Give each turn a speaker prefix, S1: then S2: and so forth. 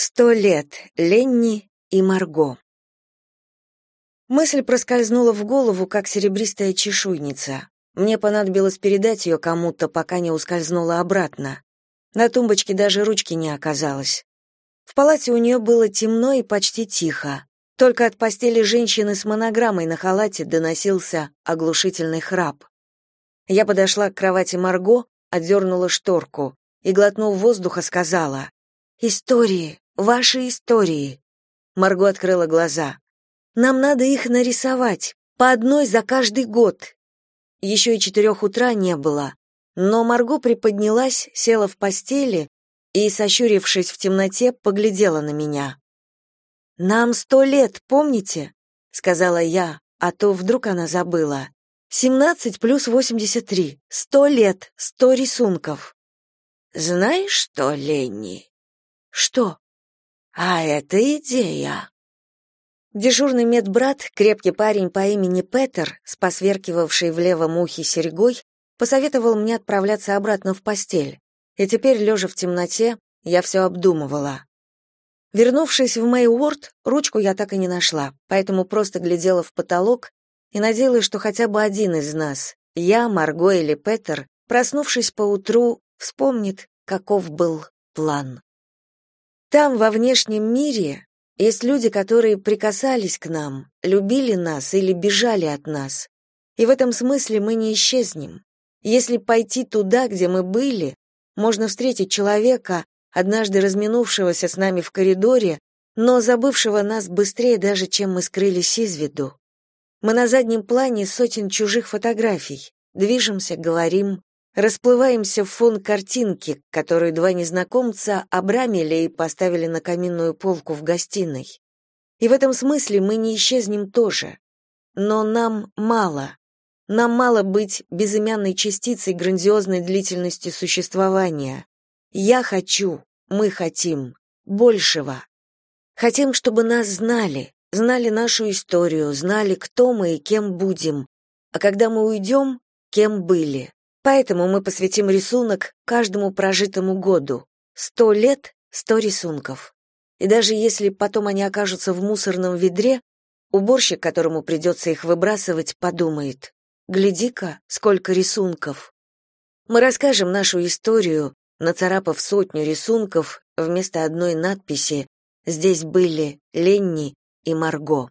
S1: Сто лет. Ленни и Марго. Мысль проскользнула в голову, как серебристая чешуйница. Мне понадобилось передать ее кому-то, пока не ускользнула обратно. На тумбочке даже ручки не оказалось. В палате у нее было темно и почти тихо. Только от постели женщины с монограммой на халате доносился оглушительный храп. Я подошла к кровати Марго, отдернула шторку и, глотнув воздуха, сказала «Истории, ваши истории». Марго открыла глаза. «Нам надо их нарисовать, по одной за каждый год». Еще и четырех утра не было, но Марго приподнялась, села в постели и, сощурившись в темноте, поглядела на меня. «Нам сто лет, помните?» — сказала я, а то вдруг она забыла. «Семнадцать плюс восемьдесят три. Сто лет, сто рисунков».
S2: «Знаешь что, Ленни?»
S1: Что?
S2: А это идея.
S1: Дежурный медбрат, крепкий парень по имени Петер, с посверкивавшей в левом ухе серьгой, посоветовал мне отправляться обратно в постель. И теперь, лежа в темноте, я все обдумывала. Вернувшись в Мэйуорд, ручку я так и не нашла, поэтому просто глядела в потолок и надеялась, что хотя бы один из нас, я, Марго или Петер, проснувшись поутру, вспомнит, каков был план. Там, во внешнем мире, есть люди, которые прикасались к нам, любили нас или бежали от нас. И в этом смысле мы не исчезнем. Если пойти туда, где мы были, можно встретить человека, однажды разминувшегося с нами в коридоре, но забывшего нас быстрее даже, чем мы скрылись из виду. Мы на заднем плане сотен чужих фотографий, движемся, говорим, расплываемся в фон картинки, которую два незнакомца обрамили и поставили на каминную полку в гостиной. И в этом смысле мы не исчезнем тоже. Но нам мало. Нам мало быть безымянной частицей грандиозной длительности существования. Я хочу, мы хотим большего. Хотим, чтобы нас знали, знали нашу историю, знали, кто мы и кем будем. А когда мы уйдем, кем были. Поэтому мы посвятим рисунок каждому прожитому году. Сто лет — сто рисунков. И даже если потом они окажутся в мусорном ведре, уборщик, которому придется их выбрасывать, подумает, «Гляди-ка, сколько рисунков». Мы расскажем нашу историю, нацарапав сотню рисунков вместо одной надписи «Здесь были Ленни и Марго».